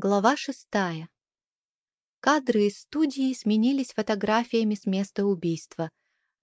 Глава шестая. Кадры из студии сменились фотографиями с места убийства.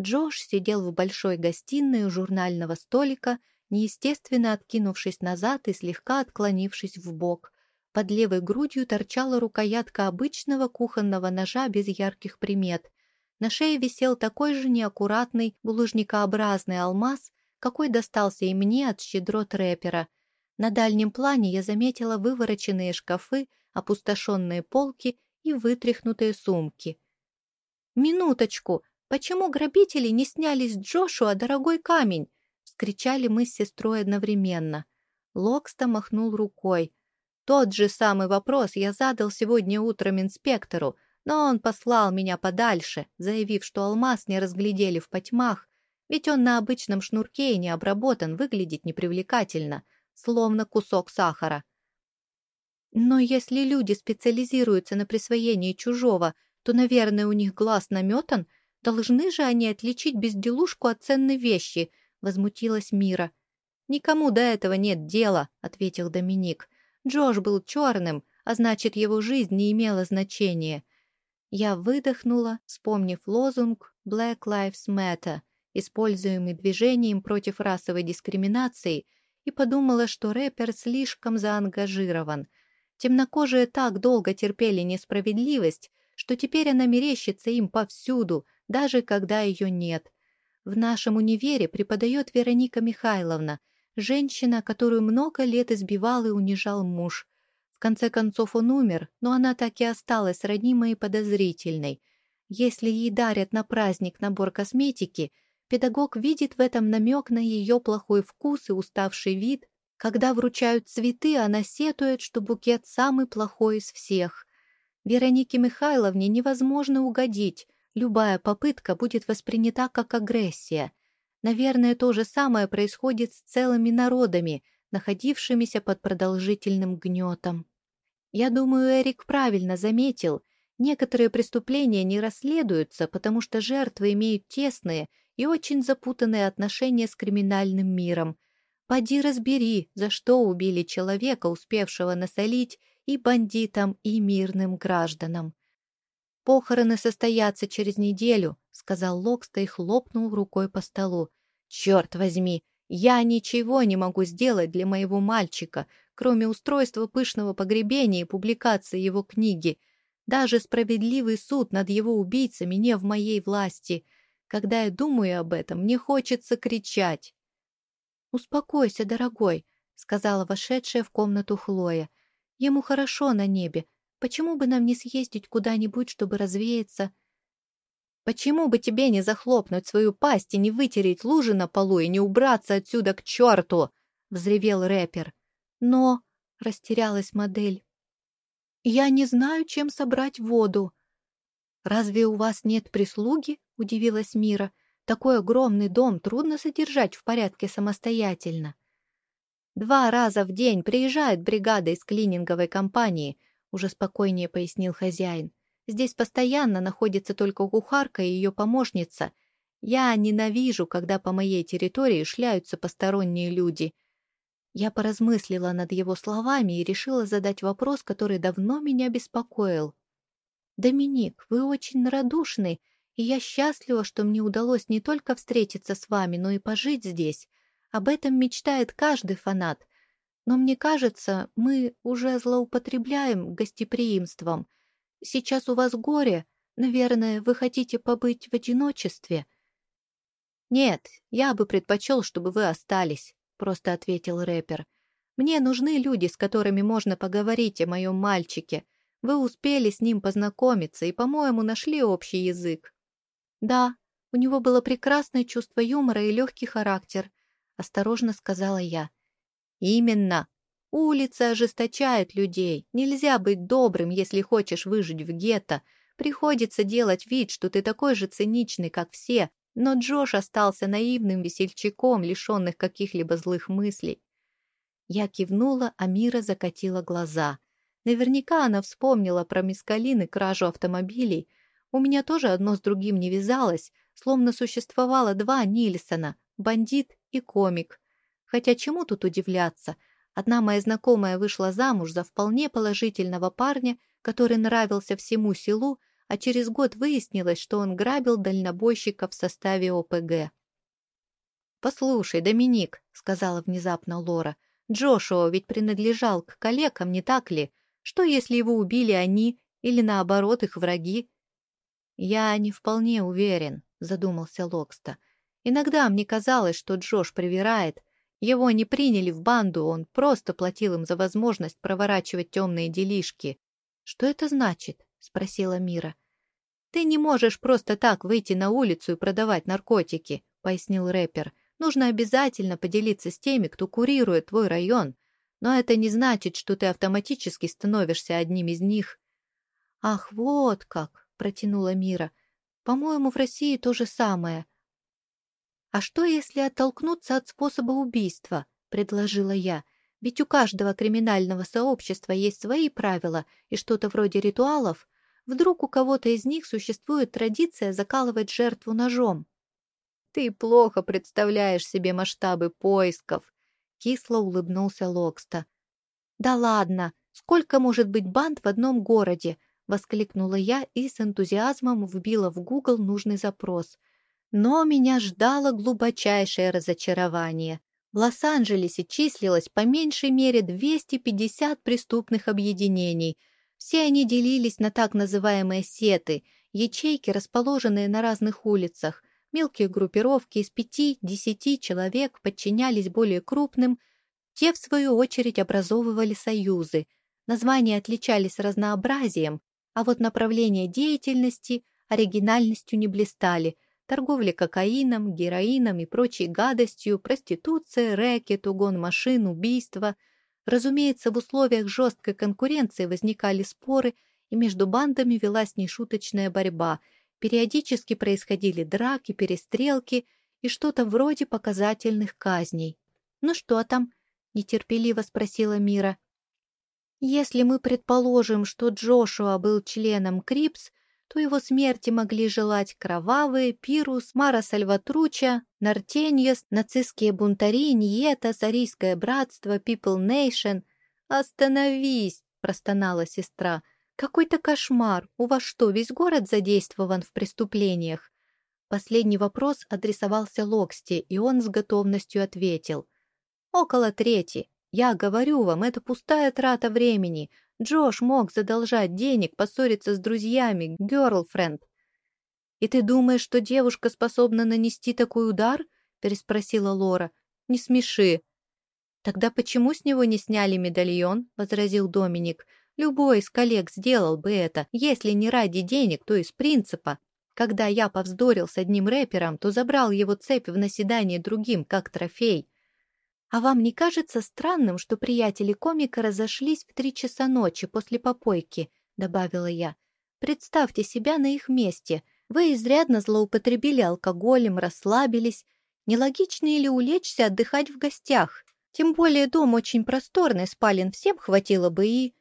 Джош сидел в большой гостиной у журнального столика, неестественно откинувшись назад и слегка отклонившись в бок. Под левой грудью торчала рукоятка обычного кухонного ножа без ярких примет. На шее висел такой же неаккуратный булыжникообразный алмаз, какой достался и мне от щедрот рэпера — на дальнем плане я заметила вывороченные шкафы, опустошенные полки и вытряхнутые сумки. «Минуточку! Почему грабители не сняли с Джошуа дорогой камень?» — вскричали мы с сестрой одновременно. Локста махнул рукой. «Тот же самый вопрос я задал сегодня утром инспектору, но он послал меня подальше, заявив, что алмаз не разглядели в потьмах, ведь он на обычном шнурке и не обработан, выглядит непривлекательно словно кусок сахара. Но если люди специализируются на присвоении чужого, то, наверное, у них глаз наметан, должны же они отличить безделушку от ценной вещи, возмутилась Мира. Никому до этого нет дела, ответил Доминик. Джош был черным, а значит, его жизнь не имела значения. Я выдохнула, вспомнив лозунг «Black Lives Matter», используемый движением против расовой дискриминации – и подумала, что рэпер слишком заангажирован. Темнокожие так долго терпели несправедливость, что теперь она мерещится им повсюду, даже когда ее нет. В нашем универе преподает Вероника Михайловна, женщина, которую много лет избивал и унижал муж. В конце концов он умер, но она так и осталась роднимой и подозрительной. Если ей дарят на праздник набор косметики – Педагог видит в этом намек на ее плохой вкус и уставший вид. Когда вручают цветы, она сетует, что букет самый плохой из всех. Веронике Михайловне невозможно угодить. Любая попытка будет воспринята как агрессия. Наверное, то же самое происходит с целыми народами, находившимися под продолжительным гнетом. Я думаю, Эрик правильно заметил, некоторые преступления не расследуются, потому что жертвы имеют тесные и очень запутанные отношения с криминальным миром. Поди разбери, за что убили человека, успевшего насолить и бандитам, и мирным гражданам. «Похороны состоятся через неделю», — сказал Локста и хлопнул рукой по столу. «Черт возьми, я ничего не могу сделать для моего мальчика, кроме устройства пышного погребения и публикации его книги. Даже справедливый суд над его убийцами не в моей власти. Когда я думаю об этом, мне хочется кричать. «Успокойся, дорогой», — сказала вошедшая в комнату Хлоя. «Ему хорошо на небе. Почему бы нам не съездить куда-нибудь, чтобы развеяться?» «Почему бы тебе не захлопнуть свою пасть и не вытереть лужи на полу и не убраться отсюда к черту?» — взревел рэпер. «Но...» — растерялась модель. «Я не знаю, чем собрать воду». «Разве у вас нет прислуги?» — удивилась Мира. «Такой огромный дом трудно содержать в порядке самостоятельно». «Два раза в день приезжает бригада из клининговой компании», — уже спокойнее пояснил хозяин. «Здесь постоянно находится только кухарка и ее помощница. Я ненавижу, когда по моей территории шляются посторонние люди». Я поразмыслила над его словами и решила задать вопрос, который давно меня беспокоил. «Доминик, вы очень радушный, и я счастлива, что мне удалось не только встретиться с вами, но и пожить здесь. Об этом мечтает каждый фанат. Но мне кажется, мы уже злоупотребляем гостеприимством. Сейчас у вас горе. Наверное, вы хотите побыть в одиночестве?» «Нет, я бы предпочел, чтобы вы остались», — просто ответил рэпер. «Мне нужны люди, с которыми можно поговорить о моем мальчике. Вы успели с ним познакомиться и, по-моему, нашли общий язык. Да, у него было прекрасное чувство юмора и легкий характер, осторожно сказала я. Именно. Улица ожесточает людей. Нельзя быть добрым, если хочешь выжить в гетто. Приходится делать вид, что ты такой же циничный, как все, но Джош остался наивным весельчаком, лишенных каких-либо злых мыслей. Я кивнула, а Мира закатила глаза — Наверняка она вспомнила про мискалин и кражу автомобилей. У меня тоже одно с другим не вязалось, словно существовало два Нильсона — бандит и комик. Хотя чему тут удивляться? Одна моя знакомая вышла замуж за вполне положительного парня, который нравился всему селу, а через год выяснилось, что он грабил дальнобойщиков в составе ОПГ. «Послушай, Доминик», — сказала внезапно Лора, — «Джошуа ведь принадлежал к коллегам, не так ли? Что, если его убили они или, наоборот, их враги?» «Я не вполне уверен», — задумался Локста. «Иногда мне казалось, что Джош привирает. Его не приняли в банду, он просто платил им за возможность проворачивать темные делишки». «Что это значит?» — спросила Мира. «Ты не можешь просто так выйти на улицу и продавать наркотики», — пояснил рэпер. Нужно обязательно поделиться с теми, кто курирует твой район, но это не значит, что ты автоматически становишься одним из них. «Ах, вот как!» — протянула Мира. «По-моему, в России то же самое». «А что, если оттолкнуться от способа убийства?» — предложила я. «Ведь у каждого криминального сообщества есть свои правила и что-то вроде ритуалов. Вдруг у кого-то из них существует традиция закалывать жертву ножом?» «Ты плохо представляешь себе масштабы поисков», — кисло улыбнулся Локста. «Да ладно, сколько может быть банд в одном городе?» — воскликнула я и с энтузиазмом вбила в Google нужный запрос. Но меня ждало глубочайшее разочарование. В Лос-Анджелесе числилось по меньшей мере 250 преступных объединений. Все они делились на так называемые сеты, ячейки, расположенные на разных улицах — Мелкие группировки из пяти-десяти человек подчинялись более крупным, те, в свою очередь, образовывали союзы. Названия отличались разнообразием, а вот направления деятельности оригинальностью не блистали. Торговля кокаином, героином и прочей гадостью, проституция, рэкет, угон машин, убийства. Разумеется, в условиях жесткой конкуренции возникали споры, и между бандами велась нешуточная борьба – Периодически происходили драки, перестрелки и что-то вроде показательных казней. «Ну что там?» — нетерпеливо спросила Мира. «Если мы предположим, что Джошуа был членом Крипс, то его смерти могли желать кровавые, Пирус, Мара Сальватруча, Нортеньос, нацистские бунтари, Ньета, Арийское братство, People Nation. «Остановись!» — простонала сестра. «Какой-то кошмар! У вас что, весь город задействован в преступлениях?» Последний вопрос адресовался Локсти, и он с готовностью ответил. «Около трети. Я говорю вам, это пустая трата времени. Джош мог задолжать денег, поссориться с друзьями, герлфренд». «И ты думаешь, что девушка способна нанести такой удар?» переспросила Лора. «Не смеши». «Тогда почему с него не сняли медальон?» — возразил Доминик. Любой из коллег сделал бы это, если не ради денег, то из принципа. Когда я повздорил с одним рэпером, то забрал его цепь в наседание другим, как трофей. А вам не кажется странным, что приятели комика разошлись в три часа ночи после попойки, добавила я. Представьте себя на их месте. Вы изрядно злоупотребили алкоголем, расслабились. Нелогично ли улечься отдыхать в гостях? Тем более дом очень просторный, спален всем хватило бы и...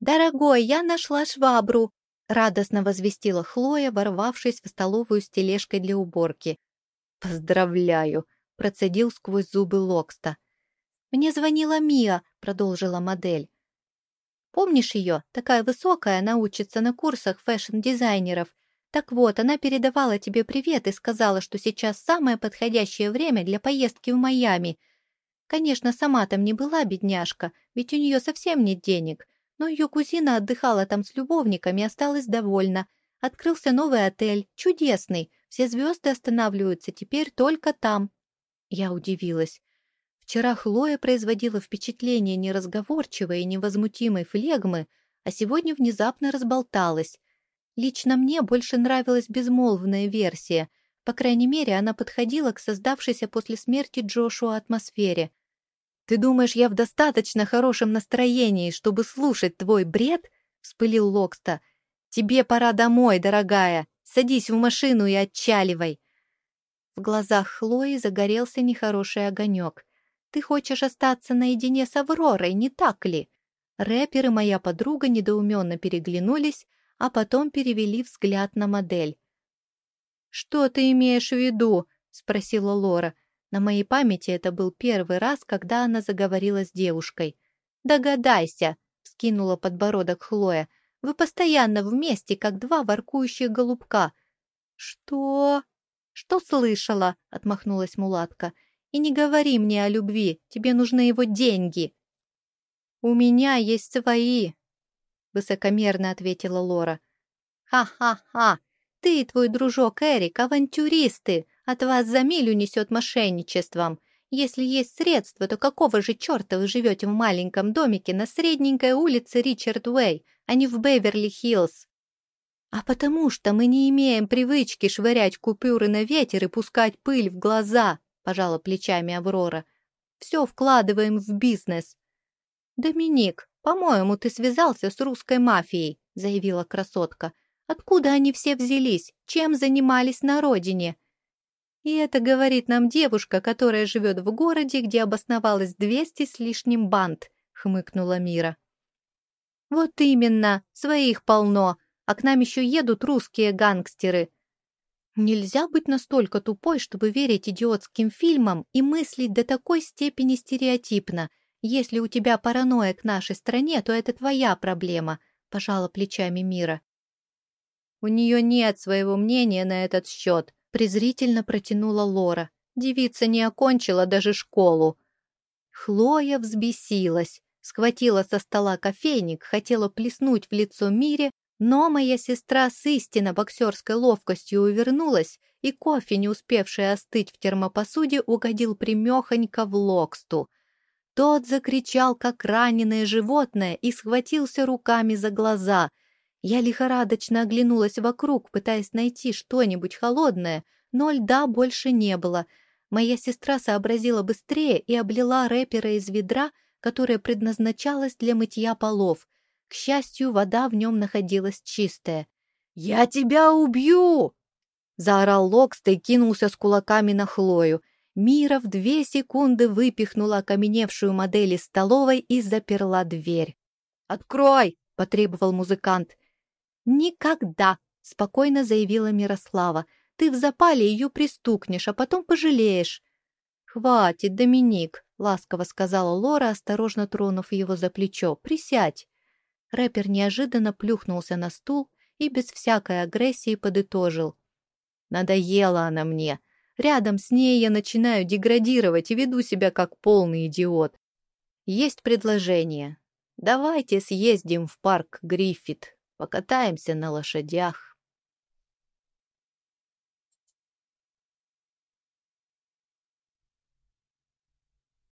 «Дорогой, я нашла швабру!» — радостно возвестила Хлоя, ворвавшись в столовую с тележкой для уборки. «Поздравляю!» — процедил сквозь зубы Локста. «Мне звонила Мия», — продолжила модель. «Помнишь ее? Такая высокая, она учится на курсах фэшн-дизайнеров. Так вот, она передавала тебе привет и сказала, что сейчас самое подходящее время для поездки в Майами. Конечно, сама там не была бедняжка, ведь у нее совсем нет денег, но ее кузина отдыхала там с любовниками и осталась довольна. Открылся новый отель, чудесный. Все звезды останавливаются теперь только там. Я удивилась. Вчера Хлоя производила впечатление неразговорчивой и невозмутимой флегмы, а сегодня внезапно разболталась. Лично мне больше нравилась безмолвная версия. По крайней мере, она подходила к создавшейся после смерти Джошуа атмосфере. «Ты думаешь, я в достаточно хорошем настроении, чтобы слушать твой бред?» — вспылил Локста. «Тебе пора домой, дорогая. Садись в машину и отчаливай». В глазах Хлои загорелся нехороший огонек. «Ты хочешь остаться наедине с Авророй, не так ли?» Рэпер и моя подруга недоуменно переглянулись, а потом перевели взгляд на модель. «Что ты имеешь в виду?» — спросила Лора. На моей памяти это был первый раз, когда она заговорила с девушкой. «Догадайся!» — скинула подбородок Хлоя. «Вы постоянно вместе, как два воркующих голубка». «Что?» «Что слышала?» — отмахнулась мулатка. «И не говори мне о любви, тебе нужны его деньги». «У меня есть свои», — высокомерно ответила Лора. «Ха-ха-ха! Ты и твой дружок Эрик — авантюристы! От вас за милю несет мошенничеством. Если есть средства, то какого же черта вы живете в маленьком домике на средненькой улице Ричард Уэй, а не в Беверли-Хиллз?» «А потому что мы не имеем привычки швырять купюры на ветер и пускать пыль в глаза», — пожала плечами Аврора. «Все вкладываем в бизнес». «Доминик, по-моему, ты связался с русской мафией», — заявила красотка. «Откуда они все взялись? Чем занимались на родине?» И это говорит нам девушка, которая живет в городе, где обосновалось двести с лишним банд, хмыкнула Мира. Вот именно, своих полно, а к нам еще едут русские гангстеры. Нельзя быть настолько тупой, чтобы верить идиотским фильмам и мыслить до такой степени стереотипно. Если у тебя паранойя к нашей стране, то это твоя проблема, пожала плечами Мира. У нее нет своего мнения на этот счет, презрительно протянула Лора. Девица не окончила даже школу. Хлоя взбесилась, схватила со стола кофейник, хотела плеснуть в лицо Мире, но моя сестра с истинно боксерской ловкостью увернулась, и кофе, не успевший остыть в термопосуде, угодил примехонько в локсту. Тот закричал, как раненое животное, и схватился руками за глаза. Я лихорадочно оглянулась вокруг, пытаясь найти что-нибудь холодное, но льда больше не было. Моя сестра сообразила быстрее и облила рэпера из ведра, которое предназначалось для мытья полов. К счастью, вода в нем находилась чистая. «Я тебя убью!» Заорал Локст и кинулся с кулаками на Хлою. Мира в две секунды выпихнула окаменевшую модель из столовой и заперла дверь. «Открой!» — потребовал музыкант. «Никогда!» — спокойно заявила Мирослава. «Ты в запале ее пристукнешь, а потом пожалеешь». «Хватит, Доминик!» — ласково сказала Лора, осторожно тронув его за плечо. «Присядь!» Рэпер неожиданно плюхнулся на стул и без всякой агрессии подытожил. «Надоела она мне. Рядом с ней я начинаю деградировать и веду себя как полный идиот. Есть предложение. Давайте съездим в парк Гриффит покатаемся на лошадях.